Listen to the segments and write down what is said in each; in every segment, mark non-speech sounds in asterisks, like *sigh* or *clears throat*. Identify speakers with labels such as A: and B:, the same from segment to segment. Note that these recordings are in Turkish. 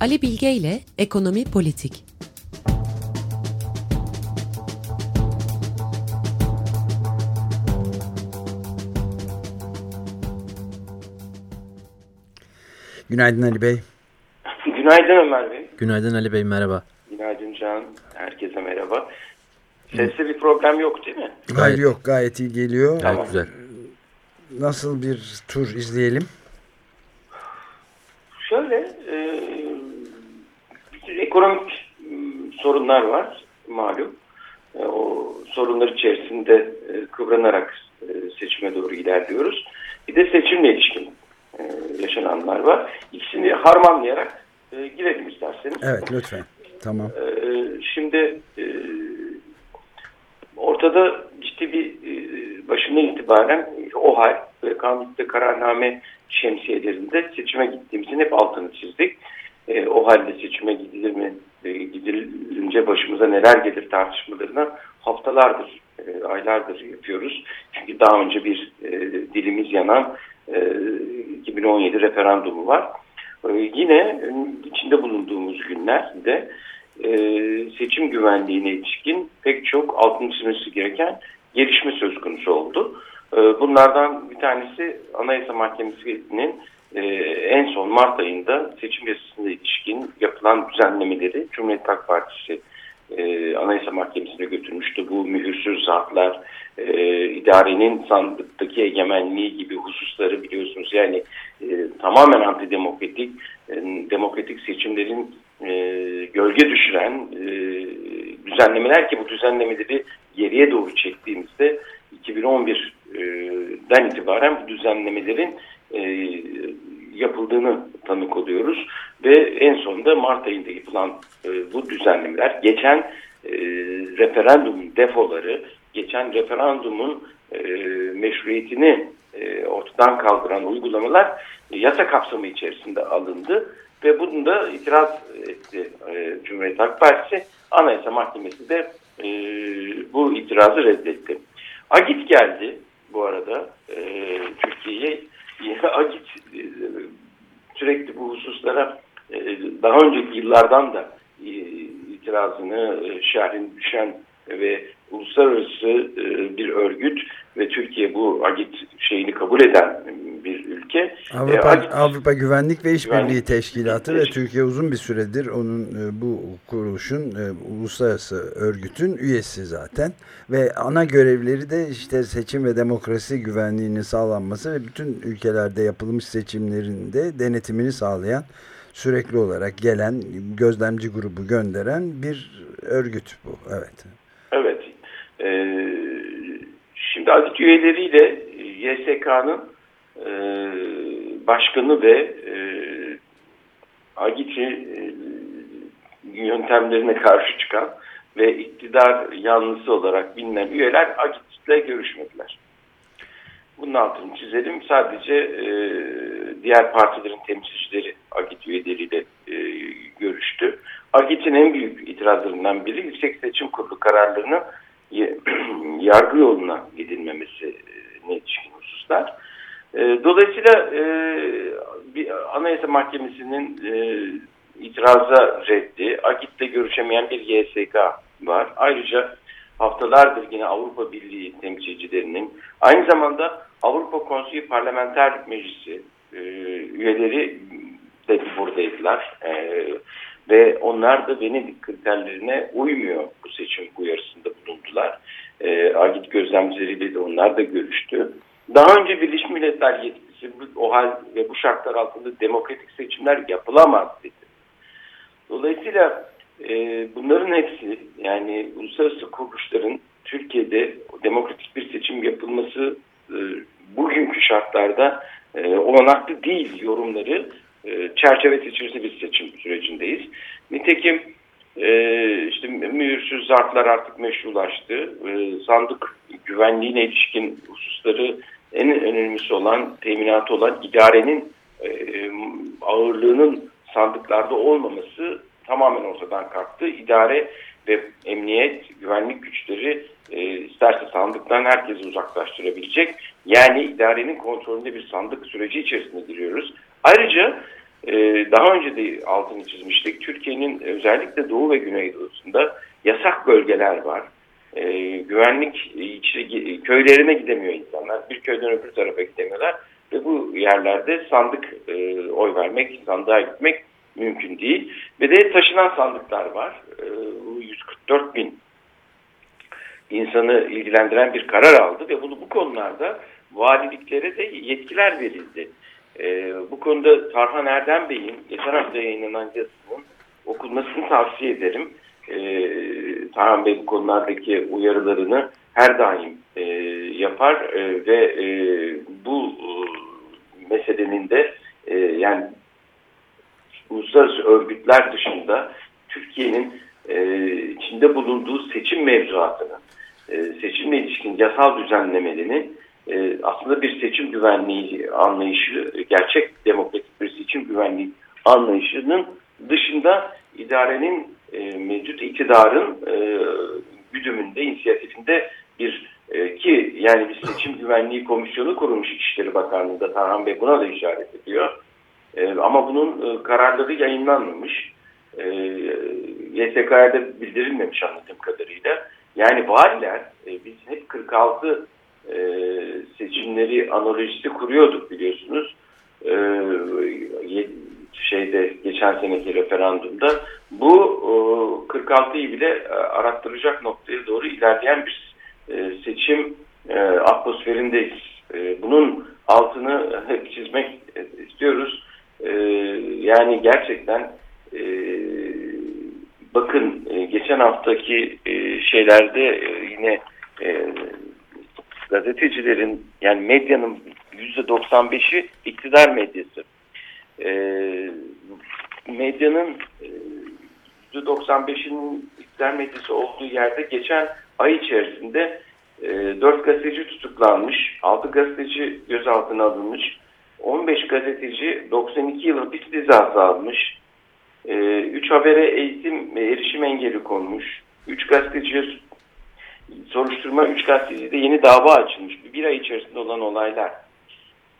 A: Ali Bilge ile Ekonomi Politik.
B: Günaydın Ali Bey.
C: Günaydın Ömer Bey.
B: Günaydın Ali Bey merhaba.
C: Günaydın Can. Herkese merhaba. Sesli bir problem yok değil mi?
B: Hayır yok gayet iyi geliyor.
D: Gayet tamam. güzel.
B: Nasıl bir tur izleyelim?
C: Şöyle e, ekonomik sorunlar var malum. E, o sorunlar içerisinde e, kıvranarak e, seçime doğru ilerliyoruz. Bir de seçimle ilişkin e, yaşananlar var. İkisini harmanlayarak e, girelim isterseniz.
B: Evet lütfen. Tamam.
C: E, şimdi e, ortada ciddi bir e, başından itibaren o hal ve kanunlukta kararname şemsiyelerinde seçime gittiğimizin hep altını çizdik. E, o halde seçime gidilir mi, e, gidilince başımıza neler gelir tartışmalarına haftalardır, e, aylardır yapıyoruz. Çünkü daha önce bir e, dilimiz yanan e, 2017 referandumu var. Yine içinde bulunduğumuz günlerde seçim güvenliğine ilişkin pek çok altını çizmesi gereken gelişme söz konusu oldu. Bunlardan bir tanesi Anayasa Mahkemesi'nin e, en son Mart ayında seçim yasasına ilişkin yapılan düzenlemeleri Cumhuriyet Halk Partisi e, Anayasa Mahkemesi'ne götürmüştü. Bu mühürsüz zatlar, e, idarenin sandıktaki egemenliği gibi hususları biliyorsunuz. Yani e, tamamen antidemokratik, e, demokratik seçimlerin e, gölge düşüren e, düzenlemeler ki bu düzenlemeleri geriye doğru çektiğimizde 2011'den itibaren bu düzenlemelerin e, yapıldığını tanık oluyoruz. Ve en sonunda Mart ayında yapılan e, bu düzenlemeler geçen e, referandumun defoları, geçen referandumun e, meşruiyetini e, ortadan kaldıran uygulamalar e, yasa kapsamı içerisinde alındı ve bunu da itiraz etti e, Cumhuriyet Halk Partisi. Anayasa Mahkemesi de e, bu itirazı reddetti. Agit geldi bu arada e, Türkiye'ye. Agit e, sürekli bu hususlara e, daha önceki yıllardan da e, itirazını e, şerhin düşen ve uluslararası e, bir örgüt ve Türkiye bu Agit şeyini kabul eden bir ülke.
B: Avrupa, e, Agit, Avrupa Güvenlik ve İşbirliği Teşkilatı ve Türkiye uzun bir süredir onun e, bu kuruluşun e, uluslararası örgütün üyesi zaten ve ana görevleri de işte seçim ve demokrasi güvenliğinin sağlanması ve bütün ülkelerde yapılmış seçimlerinde denetimini sağlayan sürekli olarak gelen gözlemci grubu gönderen bir örgüt bu. Evet.
C: Evet. Ee, şimdi adet üyeleriyle YSK'nın e, başkanı ve e, Agit'i e, yöntemlerine karşı çıkan ve iktidar yanlısı olarak bilinen üyeler Agit'le görüşmediler. Bunun altını çizelim. Sadece e, diğer partilerin temsilcileri Agit üyeleriyle e, görüştü. Agit'in en büyük itirazlarından biri Yüksek Seçim Kurulu kararlarının *clears throat* yargı yoluna gidilmemesi ne ilişkin hususlar. E, dolayısıyla e, bir Anayasa Mahkemesi'nin e, itiraza reddi, Agit'le görüşemeyen bir YSK var. Ayrıca haftalardır yine Avrupa Birliği temsilcilerinin, aynı zamanda Avrupa Konseyi Parlamenter Meclisi üyeleri de buradaydılar. Ve onlar da Venedik kriterlerine uymuyor bu seçim uyarısında bulundular. E, Agit gözlemcileriyle de onlar da görüştü. Daha önce Birleşmiş Milletler yetkisi o hal ve bu şartlar altında demokratik seçimler yapılamaz dedi. Dolayısıyla e, bunların hepsi yani uluslararası kuruluşların Türkiye'de demokratik bir seçim yapılması e, bugünkü şartlarda e, olanaklı değil yorumları çerçevesi içerisinde bir seçim sürecindeyiz. Nitekim e, işte mühürsüz zartlar artık meşrulaştı. E, sandık güvenliğine ilişkin hususları en önemlisi olan, teminatı olan idarenin e, ağırlığının sandıklarda olmaması tamamen ortadan kalktı. İdare ve emniyet, güvenlik güçleri e, isterse sandıktan herkesi uzaklaştırabilecek. Yani idarenin kontrolünde bir sandık süreci içerisinde giriyoruz. Ayrıca e, daha önce de altını çizmiştik. Türkiye'nin özellikle Doğu ve Güneydoğu'sunda yasak bölgeler var. E, güvenlik içi, köylerine gidemiyor insanlar. Bir köyden öbür tarafa gidemiyorlar. Ve bu yerlerde sandık e, oy vermek, sandığa gitmek mümkün değil. Ve de taşınan sandıklar var. E, 144 bin insanı ilgilendiren bir karar aldı ve bunu bu konularda valiliklere de yetkiler verildi. E, bu konuda Tarhan Erdem Bey'in geçen hafta yayınlanan yazısının okunmasını tavsiye ederim. E, Tarhan Bey bu konulardaki uyarılarını her daim e, yapar e, ve e, bu e, meselenin de e, yani uluslararası örgütler dışında Türkiye'nin e, içinde bulunduğu seçim mevzuatını, e, seçimle ilişkin yasal düzenlemelerini e, aslında bir seçim güvenliği anlayışı, gerçek demokratik bir seçim güvenliği anlayışının dışında idarenin e, mevcut iktidarın e, güdümünde, inisiyatifinde bir e, ki yani bir seçim güvenliği komisyonu kurulmuş İçişleri Bakanlığı'nda Tarhan Bey buna da işaret ediyor. E, ama bunun kararları yayınlanmamış. E, YSK'ya da bildirilmemiş anladığım kadarıyla. Yani valiler biz hep 46 e, seçimleri analojisi kuruyorduk biliyorsunuz. E, şeyde geçen seneki referandumda bu e, 46'yı bile e, arattıracak noktaya doğru ilerleyen bir e, seçim e, atmosferindeyiz. E, bunun altını hep çizmek istiyoruz. E, yani gerçekten e, bakın e, geçen haftaki e, şeylerde e, yine e, gazetecilerin yani medyanın %95'i iktidar medyası. E, medyanın e, %95'inin iktidar medyası olduğu yerde geçen ay içerisinde e, 4 gazeteci tutuklanmış, 6 gazeteci gözaltına alınmış, 15 gazeteci 92 yıl hapis cezası almış, 3 e, habere eğitim erişim engeli konmuş, 3 gazeteciye soruşturma 3 gazeteci de yeni dava açılmış. Bir ay içerisinde olan olaylar.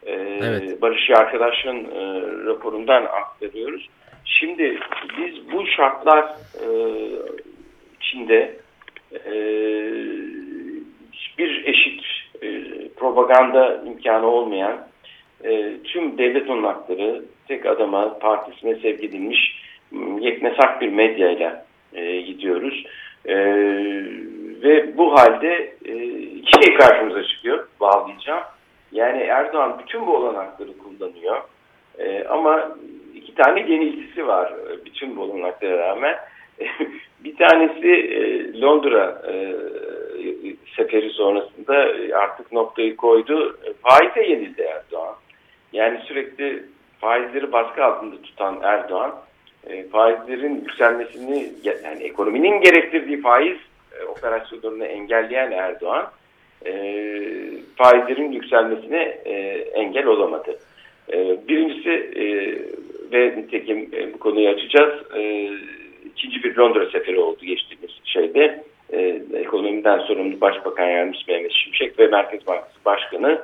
C: E, evet. Barış Arkadaş'ın e, raporundan aktarıyoruz. Şimdi biz bu şartlar e, içinde e, bir eşit e, propaganda imkanı olmayan e, tüm devlet onakları tek adama partisine sevk edilmiş yeknesak bir medyayla e, gidiyoruz. E, ve bu halde e, iki şey karşımıza çıkıyor bağlayacağım. Yani Erdoğan bütün bu olanakları kullanıyor. E, ama iki tane yenilgisi var e, bütün bu olanaklara rağmen. bir tanesi e, Londra e, seferi sonrasında artık noktayı koydu. Faize yenildi Erdoğan. Yani sürekli faizleri baskı altında tutan Erdoğan e, faizlerin yükselmesini yani ekonominin gerektirdiği faiz e, operasyonlarını engelleyen Erdoğan e, faizlerin yükselmesine e, engel olamadı. E, birincisi e, ve nitekim e, bu konuyu açacağız. E, ikinci bir Londra seferi oldu geçtiğimiz şeyde. E, ekonomiden sorumlu Başbakan Yardımcısı Mehmet Şimşek ve Merkez Bankası Başkanı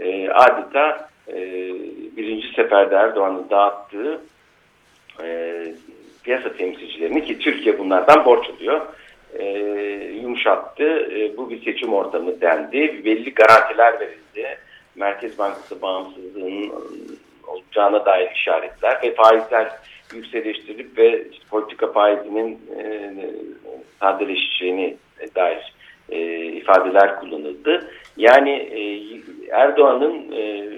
C: e, adeta e, birinci seferde Erdoğan'ın dağıttığı e, piyasa temsilcilerini ki Türkiye bunlardan borç alıyor e, yumuşattı. E, bu bir seçim ortamı dendi. Belli garantiler verildi. Merkez Bankası bağımsızlığının olacağına dair işaretler ve faizler yükseliştirilip ve işte politika faizinin e, sadeleşeceğini dair e, ifadeler kullanıldı. Yani e, Erdoğan'ın e,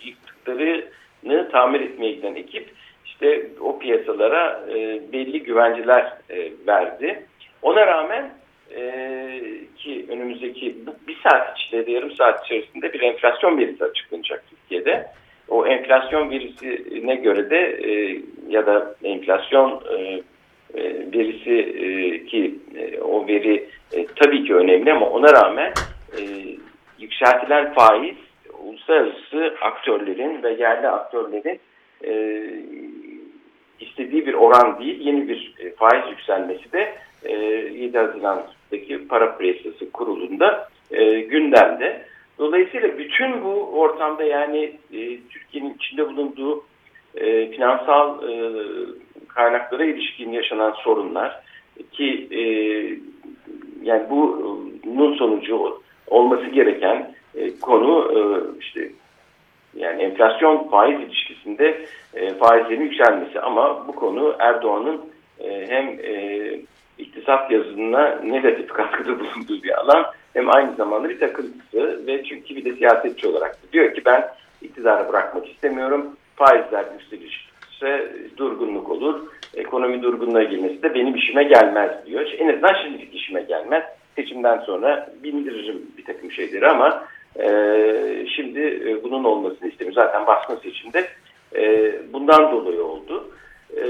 C: yıktıklarını tamir etmeye giden ekip işte o piyasalara e, belli güvenceler e, verdi. Ona rağmen e, ki önümüzdeki bir saat içinde, yarım saat içerisinde bir enflasyon verisi açıklanacak Türkiye'de. O enflasyon verisine göre de e, ya da enflasyon e, e verisi e, ki e, o veri e, tabii ki önemli ama ona rağmen e, yükseltilen faiz uluslararası aktörlerin ve yerli aktörlerin e, istediği bir oran değil, yeni bir e, faiz yükselmesi de e, 7 Haziran'daki para piyasası kurulunda e, gündemde. Dolayısıyla bütün bu ortamda yani e, Türkiye'nin içinde bulunduğu finansal kaynaklara ilişkin yaşanan sorunlar ki e, yani bunun sonucu olması gereken konu işte yani enflasyon faiz ilişkisinde e, faizlerin yükselmesi ama bu konu Erdoğan'ın e, hem e, iktisat yazınına negatif katkıda bulunduğu bir alan hem aynı zamanda bir takıntısı ve çünkü bir de siyasetçi olarak diyor ki ben iktidarı bırakmak istemiyorum. Faizler yükselirse durgunluk olur. Ekonomi durgunluğa girmesi de benim işime gelmez diyor. En azından şimdilik işime gelmez. Seçimden sonra bindiririm bir takım şeyleri ama e, şimdi e, bunun olmasını istemiyor. Zaten baskın seçimde e, bundan dolayı oldu. E,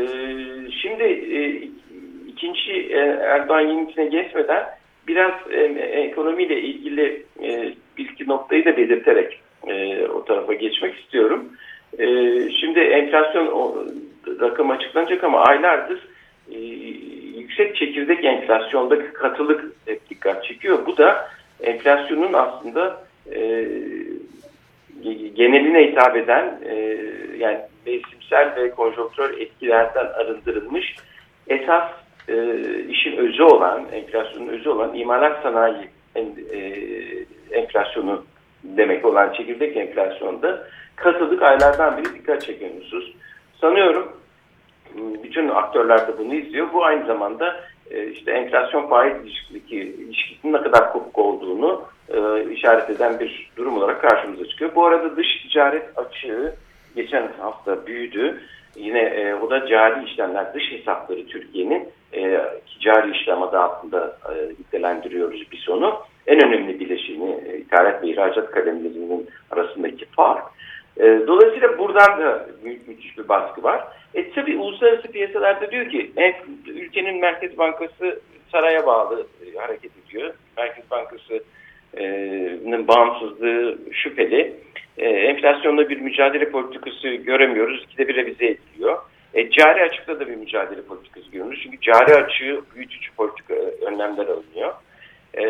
C: şimdi e, ikinci e, Erdoğan yenisine geçmeden biraz e, ekonomiyle ilgili e, bir iki noktayı da belirterek e, o tarafa geçmek istiyorum. E, şimdi enflasyon o, rakam açıklanacak ama aylardır e, yüksek çekirdek enflasyondaki katılık hep dikkat çekiyor. Bu da enflasyonun aslında e, geneline hitap eden e, yani mevsimsel ve konjonktürel etkilerden arındırılmış esas e, işin özü olan, enflasyonun özü olan imalat sanayi en, enflasyonu demek olan çekirdek enflasyonda katıldık aylardan biri dikkat çeken husus. Sanıyorum bütün aktörler de bunu izliyor. Bu aynı zamanda işte enflasyon faiz ilişkisi, ilişkisinin ne kadar kopuk olduğunu e, işaret eden bir durum olarak karşımıza çıkıyor. Bu arada dış ticaret açığı geçen hafta büyüdü. Yine e, o da cari işlemler, dış hesapları Türkiye'nin e, cari işlem adı altında e, nitelendiriyoruz bir sonu. En önemli bileşeni e, ithalat ve ihracat kalemlerinin arasındaki fark. E, dolayısıyla buradan da büyük müthiş bir baskı var. E tabi uluslararası piyasalarda diyor ki en, ülkenin Merkez Bankası saraya bağlı e, hareket ediyor. Merkez Bankası'nın bağımsızlığı şüpheli. E, enflasyonda bir mücadele politikası göremiyoruz. İkide bir revize ediliyor. E, cari açıkta da bir mücadele politikası görüyoruz. Çünkü cari açığı büyütücü politika e, önlemler alınıyor. E,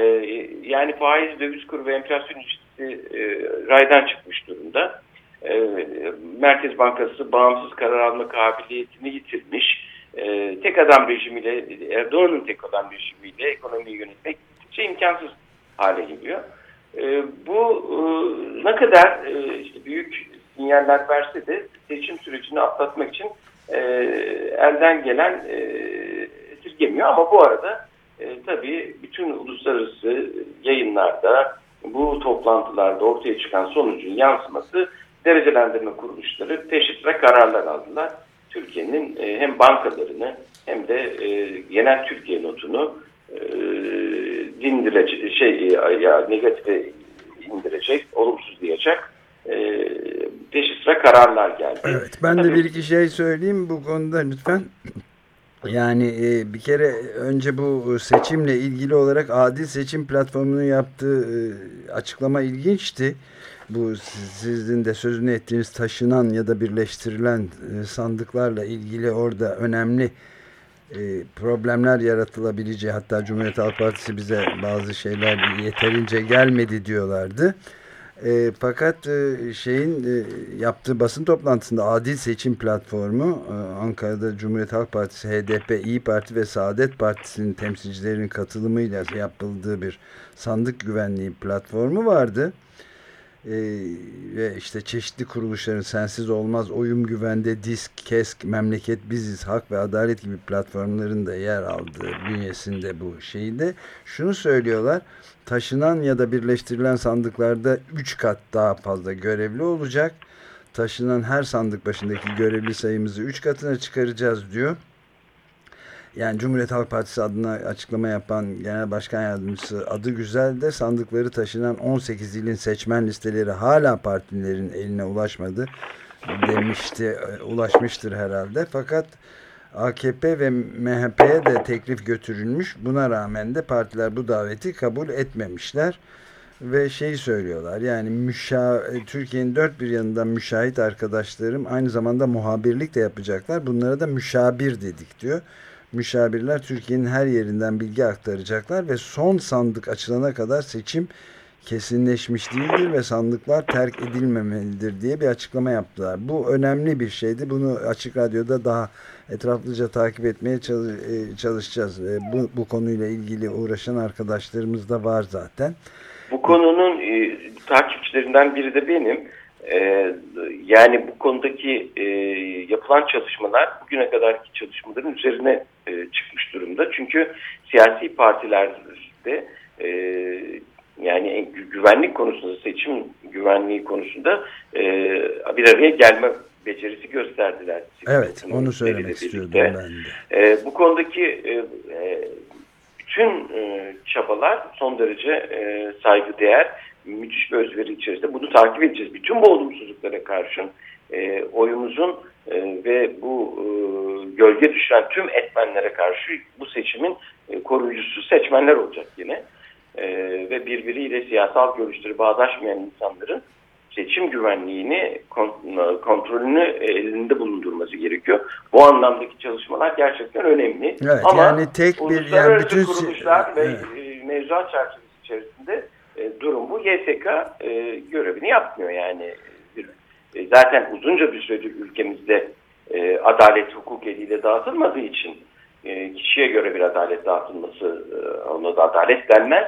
C: yani faiz, döviz kuru ve enflasyon ilişkisi e, raydan çıkmış durumda. E, Merkez Bankası bağımsız karar alma kabiliyetini yitirmiş. E, tek adam rejimiyle, Erdoğan'ın tek adam rejimiyle ekonomiyi yönetmek şey imkansız hale geliyor. E, bu e, ne kadar e, işte büyük sinyaller verse de seçim sürecini atlatmak için e, elden gelen e, esirgemiyor. Ama bu arada e, tabii bütün uluslararası yayınlarda bu toplantılarda ortaya çıkan sonucun yansıması derecelendirme kuruluşları ve kararlar aldılar. Türkiye'nin e, hem bankalarını hem de e, genel Türkiye notunu e, dindirecek, şey e, ya negatife indirecek, olumsuzlayacak e, teşhis ve kararlar geldi.
B: Evet, ben Tabii, de bir iki şey söyleyeyim bu konuda lütfen. Yani e, bir kere önce bu seçimle ilgili olarak adil seçim platformunun yaptığı e, açıklama ilginçti bu sizin de sözünü ettiğiniz taşınan ya da birleştirilen e, sandıklarla ilgili orada önemli e, problemler yaratılabileceği hatta Cumhuriyet Halk Partisi bize bazı şeyler yeterince gelmedi diyorlardı. E, fakat e, şeyin e, yaptığı basın toplantısında Adil Seçim Platformu e, Ankara'da Cumhuriyet Halk Partisi, HDP, İyi Parti ve Saadet Partisi'nin temsilcilerinin katılımıyla yapıldığı bir sandık güvenliği platformu vardı e, ve işte çeşitli kuruluşların sensiz olmaz oyun güvende disk kesk memleket biziz hak ve adalet gibi platformların da yer aldığı bünyesinde bu şeyde. Şunu söylüyorlar taşınan ya da birleştirilen sandıklarda 3 kat daha fazla görevli olacak. Taşınan her sandık başındaki görevli sayımızı 3 katına çıkaracağız diyor yani Cumhuriyet Halk Partisi adına açıklama yapan Genel Başkan Yardımcısı adı güzel de sandıkları taşınan 18 ilin seçmen listeleri hala partilerin eline ulaşmadı demişti. E, ulaşmıştır herhalde. Fakat AKP ve MHP'ye de teklif götürülmüş. Buna rağmen de partiler bu daveti kabul etmemişler. Ve şeyi söylüyorlar yani müşa e, Türkiye'nin dört bir yanından müşahit arkadaşlarım aynı zamanda muhabirlik de yapacaklar. Bunlara da müşabir dedik diyor müşavirler Türkiye'nin her yerinden bilgi aktaracaklar ve son sandık açılana kadar seçim kesinleşmiş değildir ve sandıklar terk edilmemelidir diye bir açıklama yaptılar. Bu önemli bir şeydi. Bunu Açık Radyo'da daha etraflıca takip etmeye e, çalışacağız. E, bu, bu konuyla ilgili uğraşan arkadaşlarımız da var zaten.
C: Bu konunun e, takipçilerinden biri de benim. E, yani bu konudaki e, yapılan çalışmalar bugüne kadarki çalışmaların üzerine e, çıkmış durumda. Çünkü siyasi partilerde e, yani güvenlik konusunda, seçim güvenliği konusunda e, bir araya gelme becerisi gösterdiler.
B: Evet, onu söylemek istiyordum ben de.
C: E, bu konudaki e, e, bütün e, çabalar son derece e, saygıdeğer, müthiş bir özveri içerisinde. Bunu takip edeceğiz. Bütün bu olumsuzluklara karşın e, oyumuzun e, ve bu e, gölge düşen tüm etmenlere karşı bu seçimin e, koruyucusu seçmenler olacak yine. E, ve birbiriyle siyasal görüşleri bağdaşmayan insanların seçim güvenliğini kontrolünü elinde bulundurması gerekiyor. Bu anlamdaki çalışmalar gerçekten önemli.
B: Evet, Ama yani tek bir yani bütün
C: kuruluşlar ve evet. mevzuat çerçevesi içerisinde e, durum bu. YSK e, görevini yapmıyor yani. E, zaten uzunca bir süredir ülkemizde e, adalet hukuk eliyle dağıtılmadığı için e, kişiye göre bir adalet dağıtılması e, ona da adalet denmez.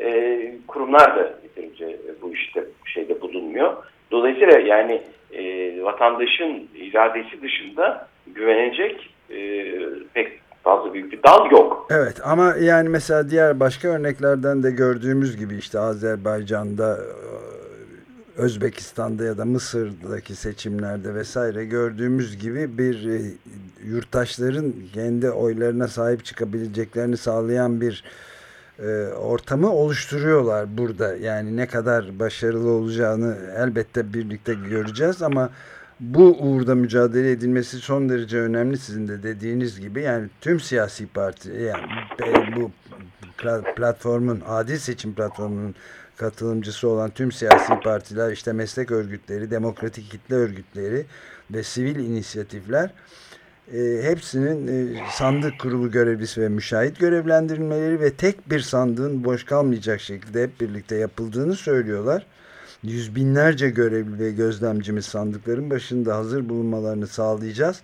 C: E, kurumlar da yeterince bu işte şeyde bulunmuyor. Dolayısıyla yani e, vatandaşın iradesi dışında güvenecek e, pek fazla büyük bir dal yok.
B: Evet ama yani mesela diğer başka örneklerden de gördüğümüz gibi işte Azerbaycan'da Özbekistan'da ya da Mısır'daki seçimlerde vesaire gördüğümüz gibi bir e, yurttaşların kendi oylarına sahip çıkabileceklerini sağlayan bir e, ortamı oluşturuyorlar burada. Yani ne kadar başarılı olacağını elbette birlikte göreceğiz ama bu uğurda mücadele edilmesi son derece önemli sizin de dediğiniz gibi. Yani tüm siyasi parti yani bu platformun adil seçim platformunun katılımcısı olan tüm siyasi partiler işte meslek örgütleri, demokratik kitle örgütleri ve sivil inisiyatifler e, hepsinin e, sandık kurulu görevlisi ve müşahit görevlendirilmeleri ve tek bir sandığın boş kalmayacak şekilde hep birlikte yapıldığını söylüyorlar. Yüz binlerce görevli ve gözlemcimiz sandıkların başında hazır bulunmalarını sağlayacağız.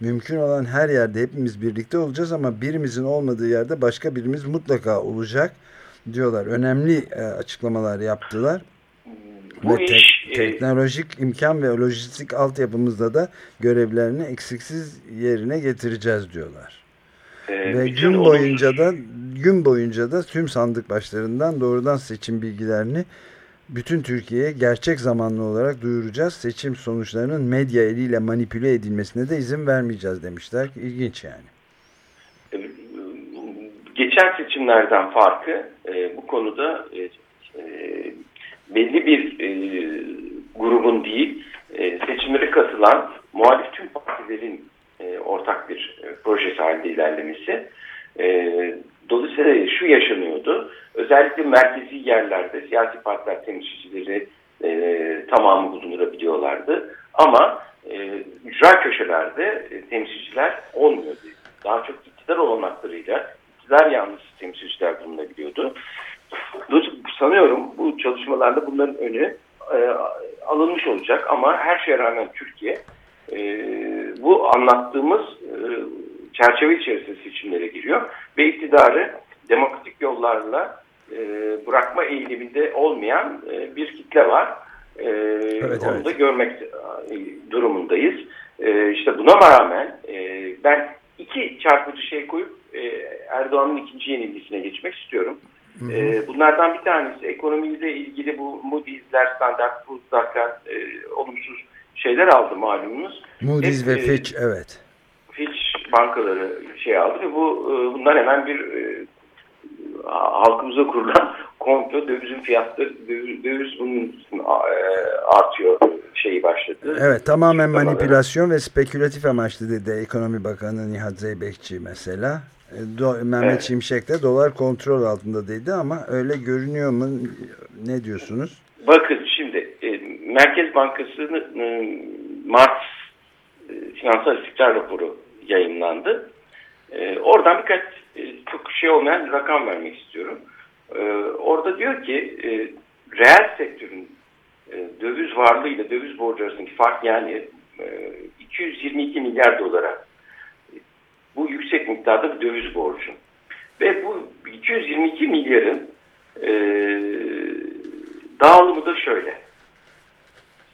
B: Mümkün olan her yerde hepimiz birlikte olacağız ama birimizin olmadığı yerde başka birimiz mutlaka olacak diyorlar. Önemli e, açıklamalar yaptılar. Bu ve iş, te teknolojik imkan ve lojistik altyapımızda da görevlerini eksiksiz yerine getireceğiz diyorlar. E, ve gün boyunca da gün boyunca da tüm sandık başlarından doğrudan seçim bilgilerini bütün Türkiye'ye gerçek zamanlı olarak duyuracağız. Seçim sonuçlarının medya eliyle manipüle edilmesine de izin vermeyeceğiz demişler. İlginç yani.
C: Geçen seçimlerden farkı e, bu konuda e, e, belli bir grubun değil seçimlere katılan muhalif tüm partilerin ortak bir e, projesi halinde ilerlemesi. Dolayısıyla şu yaşanıyordu. Özellikle merkezi yerlerde siyasi partiler temsilcileri e, tamamı bulundurabiliyorlardı. Ama e, ücra köşelerde e, temsilciler olmuyordu. Daha çok iktidar olanaklarıyla iktidar yanlısı temsilciler bulunabiliyordu. Sanıyorum bu çalışmalarda bunların önü e, alınmış olacak ama her şeye rağmen Türkiye e, bu anlattığımız e, çerçeve içerisinde seçimlere giriyor ve iktidarı demokratik yollarla e, bırakma eğiliminde olmayan e, bir kitle var. E, evet, onu evet. da görmek e, durumundayız. E, işte buna rağmen e, ben iki çarpıcı şey koyup e, Erdoğan'ın ikinci yenilgisine geçmek istiyorum. Hı hı. E, bunlardan bir tanesi ekonomiyle ilgili bu Moody's'ler, Standard Poor's'lar e, olumsuz şeyler aldı malumunuz.
B: Moody's Hep, ve e, Fitch evet.
C: Fitch bankaları şey aldı ve bu e, bundan hemen bir e, halkımıza kurulan *laughs* komplo dövizin fiyatları döviz, döviz bunun e, artıyor şeyi başladı.
B: Evet tamamen manipülasyon ve spekülatif amaçlı dedi Ekonomi Bakanı Nihat Zeybekçi mesela. E, do Mehmet evet. Şimşek de dolar kontrol altında dedi ama öyle görünüyor mu? Ne diyorsunuz?
C: Bakın şimdi e, Merkez Bankası'nın e, Mart e, finansal istikrar raporu yayınlandı. E, oradan birkaç e, çok şey olmayan rakam vermek istiyorum. E, orada diyor ki e, reel sektörün e, döviz varlığı ile döviz borcu arasındaki fark yani e, 222 milyar dolara bu yüksek miktarda bir döviz borcu. Ve bu 222 milyarın e, dağılımı da şöyle.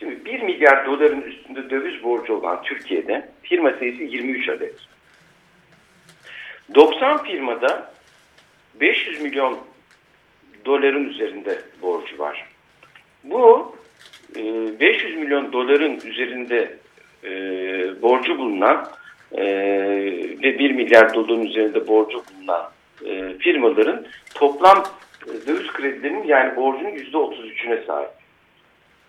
C: Şimdi 1 milyar doların üstünde döviz borcu olan Türkiye'de firma sayısı 23 adet. 90 firmada 500 milyon doların üzerinde borcu var. Bu 500 e, milyon doların üzerinde e, borcu bulunan e, ve 1 milyar doların üzerinde borcu bulunan firmaların toplam döviz kredilerinin yani borcunun %33'üne sahip.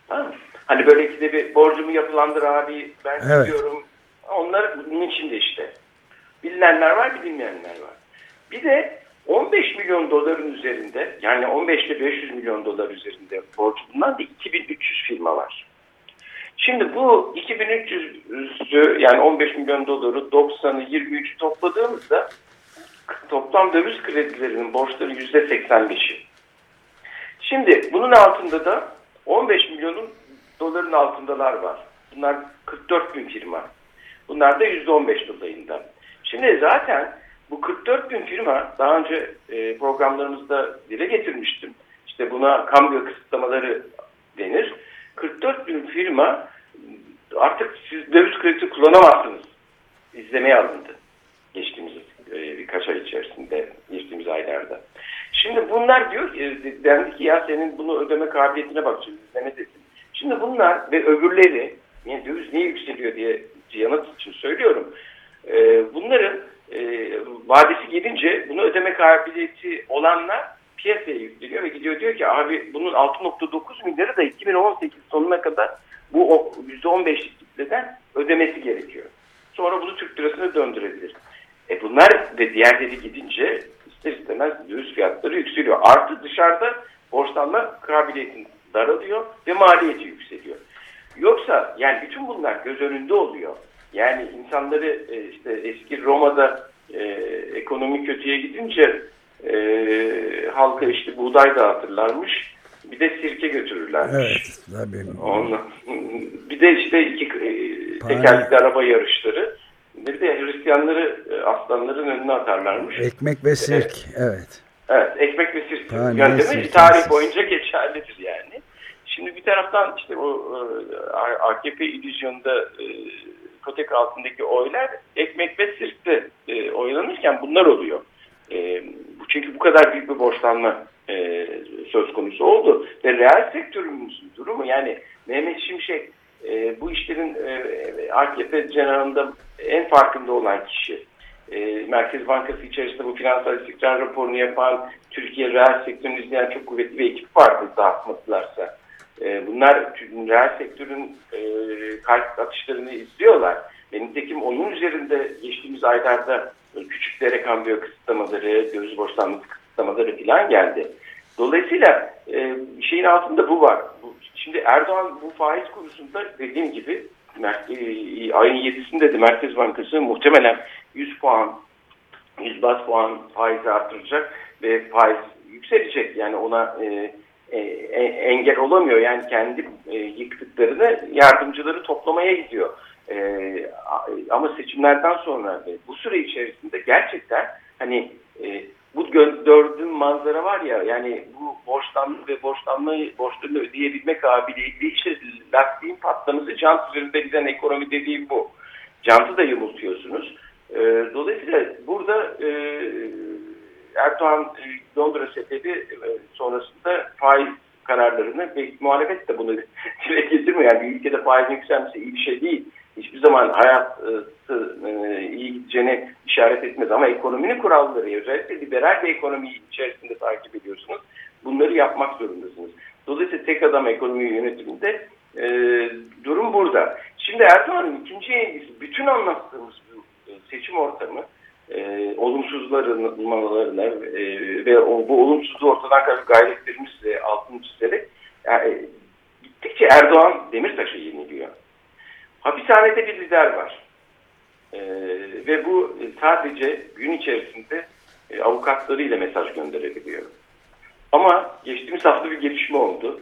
C: Tamam Hani böyle ikide bir borcumu yapılandır abi ben evet. gidiyorum. Onlar bunun içinde işte. Bilinenler var bilinmeyenler var. Bir de 15 milyon doların üzerinde yani 15 ile 500 milyon dolar üzerinde borç bulunan da 2300 firma var. Şimdi bu 2300'ü yani 15 milyon doları 90'ı 23'ü topladığımızda toplam döviz kredilerinin borçları %85'i. Şimdi bunun altında da 15 milyonun doların altındalar var. Bunlar 44 bin firma. Bunlar da %15 dolayında. Şimdi zaten bu 44 bin firma daha önce e, programlarımızda dile getirmiştim. İşte buna kambiyo kısıtlamaları denir. 44 bin firma artık siz döviz kredisi kullanamazsınız. İzlemeye alındı. Geçtiğimiz e, birkaç ay içerisinde, geçtiğimiz aylarda. Şimdi bunlar diyor, e, dendi ki ya senin bunu ödeme kabiliyetine bakacağız, izleme desin. Şimdi bunlar ve öbürleri, yani döviz niye yükseliyor diye yanıt için söylüyorum. E, bunların e, vadesi gelince bunu ödeme kabiliyeti olanlar piyasaya yükleniyor ve gidiyor diyor ki abi bunun 6.9 milyarı da 2018 sonuna kadar bu %15'lik kitleden ödemesi gerekiyor. Sonra bunu Türk lirasına döndürebilir. E bunlar ve diğerleri gidince ister istemez döviz fiyatları yükseliyor. Artı dışarıda borçlanma kabiliyetin daralıyor ve maliyeti yükseliyor. Yoksa yani bütün bunlar göz önünde oluyor. Yani insanları e, işte eski Roma'da e, ekonomi kötüye gidince e, halka işte buğday dağıtırlarmış. Bir de sirke götürürlermiş.
B: Evet. Tabii. *laughs*
C: Bir de işte iki e, tekerlekli araba yarışları. Bir de Hristiyanları e, aslanların önüne atarlarmış.
B: Ekmek ve sirk. Evet. evet.
C: Evet. Ekmek ve sirk yöntemi tarih boyunca geçerlidir yani. Şimdi bir taraftan işte o e, AKP illüzyonunda e, ipotek altındaki oylar ekmek ve sirkte e, oylanırken bunlar oluyor. E, çünkü bu kadar büyük bir borçlanma e, söz konusu oldu. Ve reel sektörümüzün durumu yani Mehmet Şimşek e, bu işlerin e, AKP cenahında en farkında olan kişi. E, Merkez Bankası içerisinde bu finansal istikrar raporunu yapan Türkiye reel sektörünü izleyen çok kuvvetli bir ekip vardı dağıtmadılarsa. E, bunlar reel sektörün e, kalp atışlarını izliyorlar. Ve nitekim onun üzerinde geçtiğimiz aylarda küçüklere kambiyo kısıtlamaları, döviz borçlanması kısıtlamaları falan geldi. Dolayısıyla e, şeyin altında bu var. Şimdi Erdoğan bu faiz konusunda dediğim gibi e, ayın 7'sinde de Merkez Bankası muhtemelen 100 puan, 100 bas puan faizi artıracak ve faiz yükselecek. Yani ona e, e, engel olamıyor. Yani kendi e, yıktıklarını yardımcıları toplamaya gidiyor. Ama seçimlerden sonra bu süre içerisinde gerçekten hani bu gördüğüm manzara var ya yani bu borçlanma ve borçlanmayı borçlarını ödeyebilme kabiliyeti işte lastiğin patlaması cant üzerinde giden ekonomi dediğim bu. Cantı da yumultuyorsunuz. Dolayısıyla burada Erdoğan e, Londra seferi e, sonrasında faiz kararlarını ve muhalefet de bunu *laughs* dile getirmiyor. Yani bir ülkede faizin yükselmesi iyi bir şey değil. Hiçbir zaman hayatı e, iyi gideceğini işaret etmez. Ama ekonominin kuralları özellikle liberal bir ekonomi içerisinde takip ediyorsunuz. Bunları yapmak zorundasınız. Dolayısıyla tek adam ekonomi yönetiminde e, durum burada. Şimdi Erdoğan'ın ikinci yenisi bütün anlattığımız bu seçim ortamı e, olumsuzlarına e, ve o, bu olumsuzluğu ortadan kaldırıp gayretlerimizle altını çizerek yani, gittikçe Erdoğan Demirtaş'a yeniliyor. Hapishanede bir lider var. E, ve bu sadece gün içerisinde e, avukatlarıyla mesaj gönderebiliyor. Ama geçtiğimiz hafta bir gelişme oldu.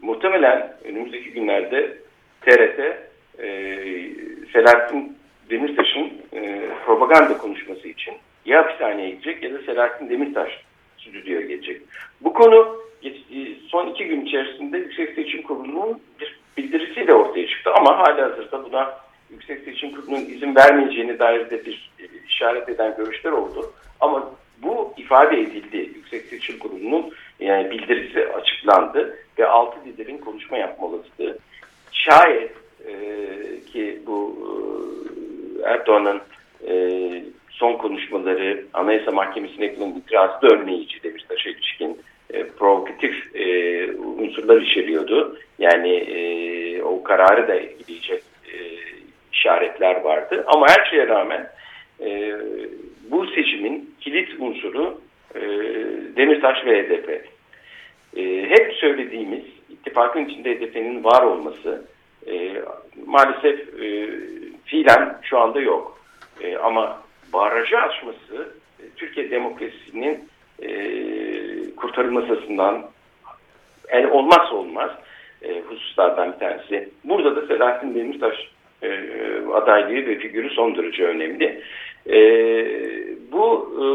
C: Muhtemelen önümüzdeki günlerde TRT e, Selahattin Demirtaş'ın e, propaganda konuşması için ya hapishaneye gidecek ya da Selahattin Demirtaş stüdyoya gelecek. Bu konu son iki gün içerisinde Yüksek Seçim Kurulu'nun bir bildirisiyle ortaya çıktı. Ama hala hazırda buna Yüksek Seçim Kurulu'nun izin vermeyeceğini dair de bir işaret eden görüşler oldu. Ama bu ifade edildi. Yüksek Seçim Kurulu'nun yani bildirisi açıklandı ve altı liderin konuşma yapma olasılığı. Şayet e, e, Erdoğan'ın e, son konuşmaları Anayasa Mahkemesi'ne yapılan itirazı da önleyici Demirtaş'a ilişkin e, provokatif e, unsurlar içeriyordu. Yani e, o kararı da etkileyecek e, işaretler vardı. Ama her şeye rağmen e, bu seçimin kilit unsuru e, Demirtaş ve HDP. E, hep söylediğimiz ittifakın içinde HDP'nin var olması e, maalesef e, fiilen şu anda yok. E, ama barajı aşması e, Türkiye demokrasisinin e, kurtarılması açısından yani olmazsa olmaz e, hususlardan bir tanesi. Burada da Selahattin Demirtaş e, adaylığı ve figürü son derece önemli. E, bu e,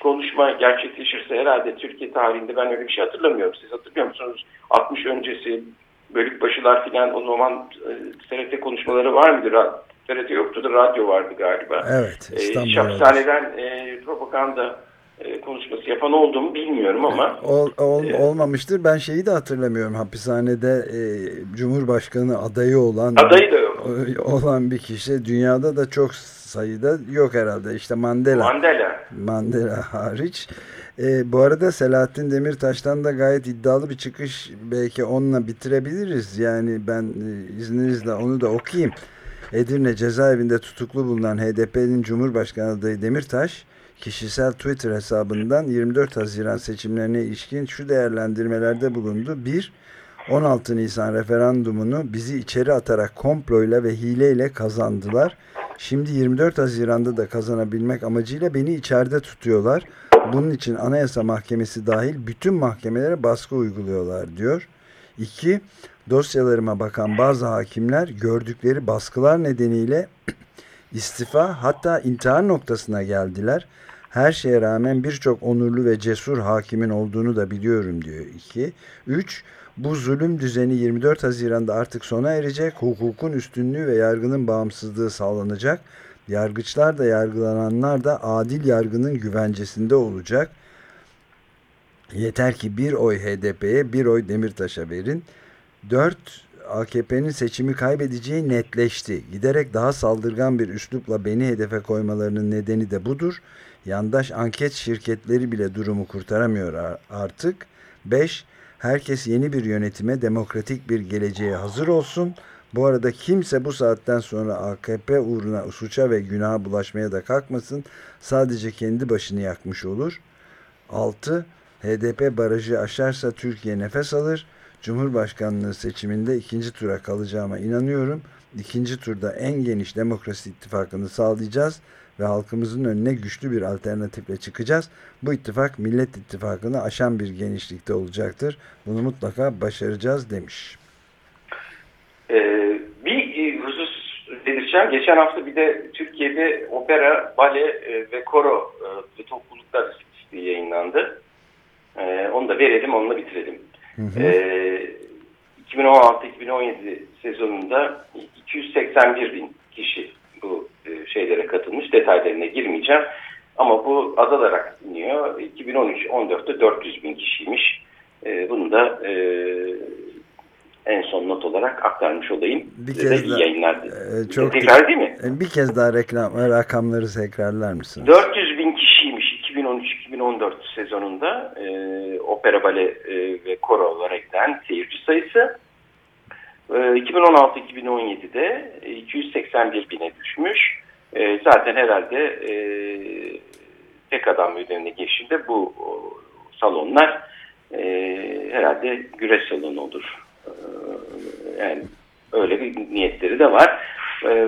C: konuşma gerçekleşirse herhalde Türkiye tarihinde ben öyle bir şey hatırlamıyorum. Siz hatırlıyor musunuz? 60 öncesi bölükbaşılar filan o zaman e, TRT konuşmaları var mıydı? TRT yoktu da radyo vardı galiba.
B: Evet.
C: E, hapishaneden e, propaganda e, konuşması yapan olduğumu bilmiyorum ama. *laughs*
B: Ol, ol, olmamıştır. Ben şeyi de hatırlamıyorum. Hapishanede e, Cumhurbaşkanı adayı olan
C: adayı da yok. *laughs*
B: olan bir kişi dünyada da çok sayıda yok herhalde. İşte Mandela.
C: Mandela.
B: Mandela hariç. E, bu arada Selahattin Demirtaş'tan da gayet iddialı bir çıkış belki onunla bitirebiliriz. Yani ben e, izninizle onu da okuyayım. Edirne cezaevinde tutuklu bulunan HDP'nin Cumhurbaşkanı adayı Demirtaş kişisel Twitter hesabından 24 Haziran seçimlerine ilişkin şu değerlendirmelerde bulundu. 1. 16 Nisan referandumunu bizi içeri atarak komployla ve hileyle kazandılar. Şimdi 24 Haziran'da da kazanabilmek amacıyla beni içeride tutuyorlar. Bunun için Anayasa Mahkemesi dahil bütün mahkemelere baskı uyguluyorlar diyor. 2. Dosyalarıma bakan bazı hakimler gördükleri baskılar nedeniyle *clears throat* istifa hatta intihar noktasına geldiler. Her şeye rağmen birçok onurlu ve cesur hakimin olduğunu da biliyorum diyor 2. 3. Bu zulüm düzeni 24 Haziran'da artık sona erecek. Hukukun üstünlüğü ve yargının bağımsızlığı sağlanacak. Yargıçlar da yargılananlar da adil yargının güvencesinde olacak. Yeter ki bir oy HDP'ye bir oy Demirtaş'a verin. 4. AKP'nin seçimi kaybedeceği netleşti. Giderek daha saldırgan bir üslupla beni hedefe koymalarının nedeni de budur. Yandaş anket şirketleri bile durumu kurtaramıyor artık. 5. Herkes yeni bir yönetime, demokratik bir geleceğe hazır olsun. Bu arada kimse bu saatten sonra AKP uğruna suça ve günaha bulaşmaya da kalkmasın. Sadece kendi başını yakmış olur. 6. HDP barajı aşarsa Türkiye nefes alır. Cumhurbaşkanlığı seçiminde ikinci tura kalacağıma inanıyorum. İkinci turda en geniş demokrasi ittifakını sağlayacağız ve halkımızın önüne güçlü bir alternatifle çıkacağız. Bu ittifak Millet İttifakı'nı aşan bir genişlikte olacaktır. Bunu mutlaka başaracağız demiş.
C: Ee, bir e, husus belirteceğim. Geçen hafta bir de Türkiye'de opera, bale e, ve koro e, ve topluluklar listesi yayınlandı. Onu da verelim, onunla bitirelim. Hı hı. 2016-2017 sezonunda 281 bin kişi bu şeylere katılmış. Detaylarına girmeyeceğim. Ama bu azalarak iniyor. 2013-14'te 400 bin kişiymiş. Bunu da en son not olarak aktarmış olayım. Bir Size kez daha, yayınlar. E, çok Tekrar değil mi?
B: E, bir kez daha reklam rakamları tekrarlar mısınız?
C: 400 bin kişiymiş 2013-2014 sezonunda e, opera bale e, ve koro olarak eklen seyirci sayısı. E, 2016-2017'de 281 bine düşmüş. E, zaten herhalde e, tek adam ödevine geçişinde bu o, salonlar e, herhalde güreş salonu olur. Yani öyle bir niyetleri de var. E,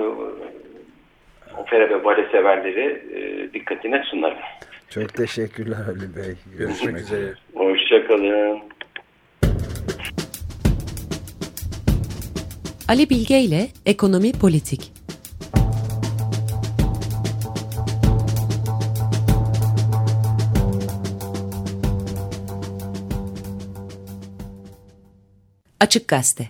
C: opera ve bale severleri e, dikkatine sunarım.
B: Çok teşekkürler Ali Bey.
D: Görüşmek üzere.
C: Hoşçakalın.
A: Ali Bilge ile Ekonomi Politik Açık Gazete